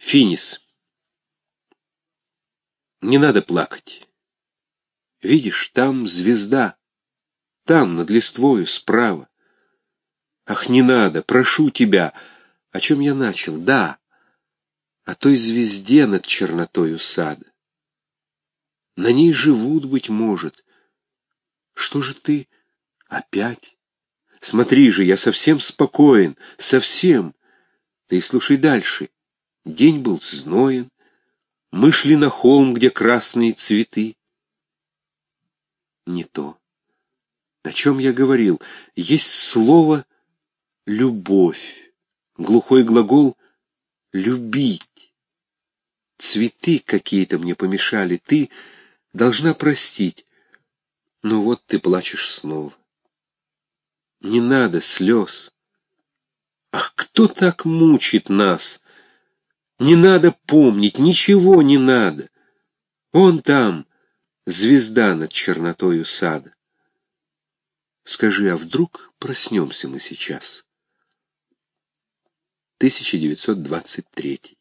Финис. Не надо плакать. Видишь, там звезда. Там, над листвою, справа. Ах, не надо, прошу тебя. О чем я начал? Да, о той звезде над чернотою сада. На ней живут, быть может. Что же ты опять? Смотри же, я совсем спокоен, совсем. Ты слушай дальше. День был зноен, мы шли на холм, где красные цветы. Не то. О чем я говорил? Есть слово «любовь», глухой глагол «любить». Цветы какие-то мне помешали, ты должна простить. Ну вот ты плачешь снова. Не надо слез. Ах, кто так мучит нас? Не надо помнить, ничего не надо. Он там, звезда над чернотою сада. Скажи, а вдруг проснемся мы сейчас? 1923